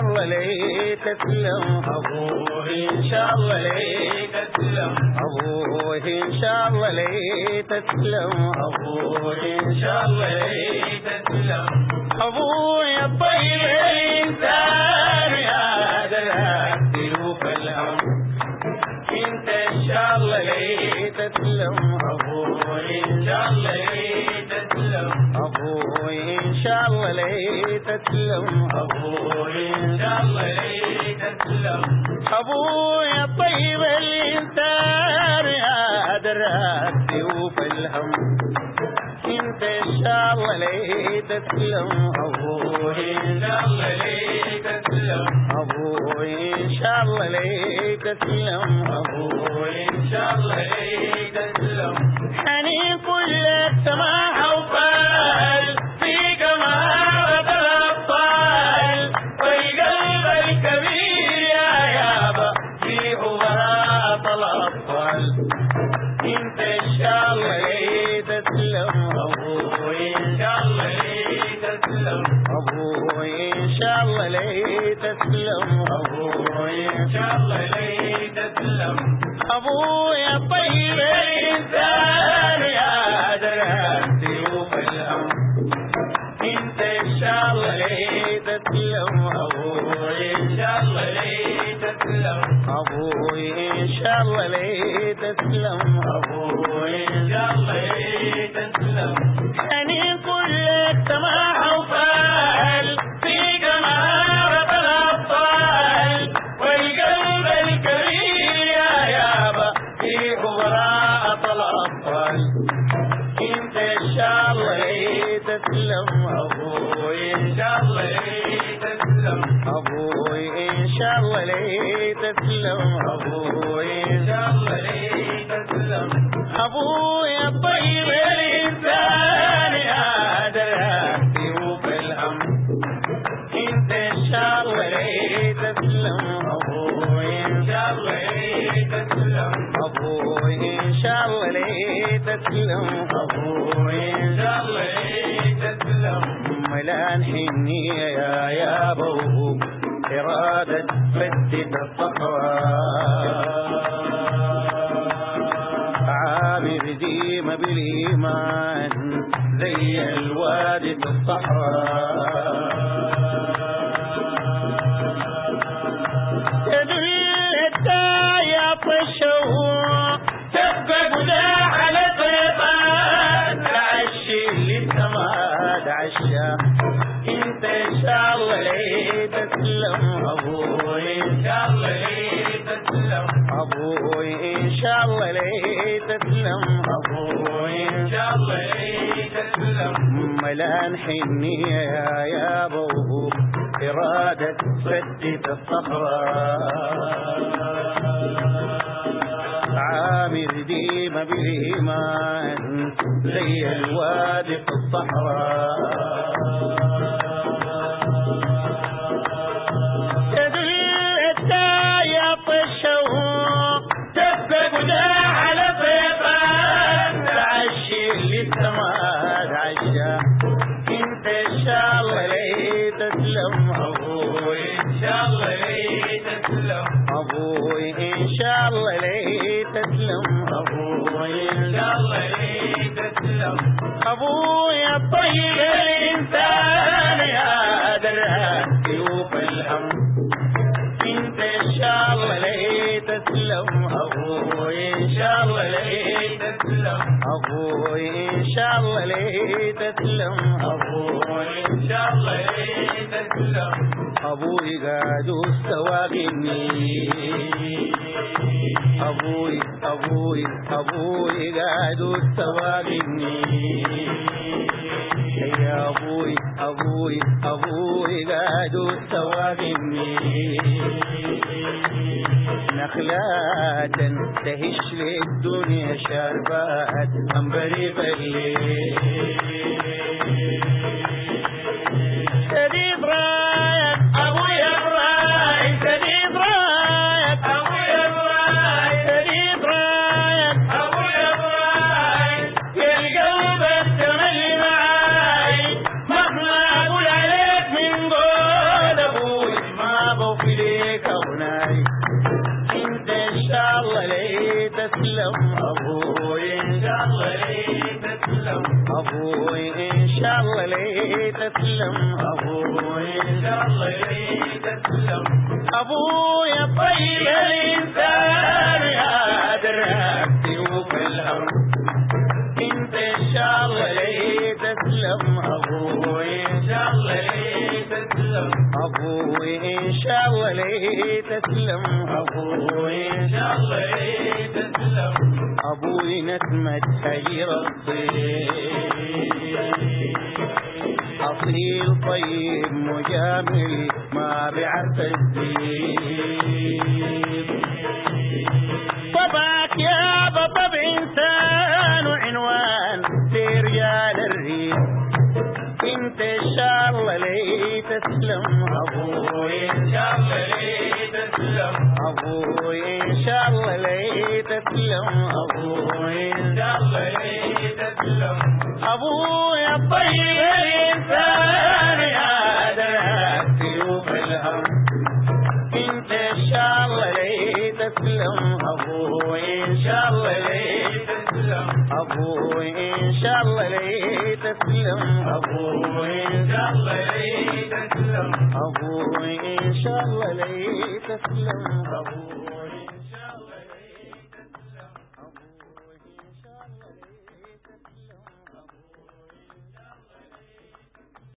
الله لي تسلم إن شاء الله لي تسلم إن شاء الله لي تسلم إن شاء الله لي تسلم الله لي تسلم أبوي إن شاء الله لي تسلم ابوه إن شاء الله لي تسلم ابويا الطيب الانسان يا دراك سيوف الهم انت ان شاء الله لي تسلم ابوه ان شاء الله لي تسلم أبوي. ان شاء الله لي تسلم انت إن شاء الله لي تسلم أبوه إن شاء الله لي تسلم أبوي ان شاء الله لي تسلم أبوه إن شاء الله لي تسلم ابويا الطيب الإنسان يا دراك سيوف الأمر انت إن شاء الله لي تسلم أبوه إن شاء الله تسلم أبوي إن شاء الله لي تسلم أبوه إن شاء الله. لي تسلم حنين كل السماح وفال في جماعة الأبطال والقلب الكبير يا يابا في براءة الأطفال انت ان شاء الله لي تسلم أبوه إن شاء الله لي تسلم أبوي ان شاء الله تسلم أبوه إن شاء الله ابويا الطيب الإنسان يا دراك سيوف الأمر انت ان شاء الله تسلم أبوه إن شاء الله تسلم أبوي ان شاء الله تسلم أبوه إن شاء الله لي تسلم ملان حنية يا يا ابو إرادة فتت الصحراء. عامر ديما بالإيمان زي الوادي في الصحراء. أبوي إن شاء الله لي تسلم. أبوي إن شاء الله لي تسلم. أبوه إن شاء الله لي تسلم. ملان حنية يا يا أبو إرادة سدة الصخرة. عامر ديما بالإيمان زي الوادي في الصحراء. أبويا الطيب الإنسان يا دراك سيوف الهم إنت إن شاء الله لي تسلم؟ أبوه إن شاء الله لي تسلم؟ أبوي إن شاء الله لي تسلم؟ أبوه إن شاء الله لي تسلم؟ أبوي قاعد سواقني أبوي أبوي أبوي قاعد سواقني يا أبوي أبوي أبوي قاعد سواقني نخلات تهش الدنيا شربات انبري بالليل لي تسلم أبويا لي تسلم أبويا طيب الإنسان يا دربتي وفي أنت إن شاء الله تسلم أبويا أبوي إن شاء الله ليه تسلم أبوي إن شاء الله ليه تسلم أبوي نسمة هجر أصيل طيب مجامل ما بعرف الزيب تسلم. إن الله ليه تسلم أبويا الطيب الانسان يا دربتي وفي الهم انت ان شاء الله ليه تسلم أبوي ان شاء الله ليه تسلم أبوي ان شاء الله ليه تسلم أبوي إن شاء الله ليه تسلم أبوي ان شاء الله ليه تسلم أبوي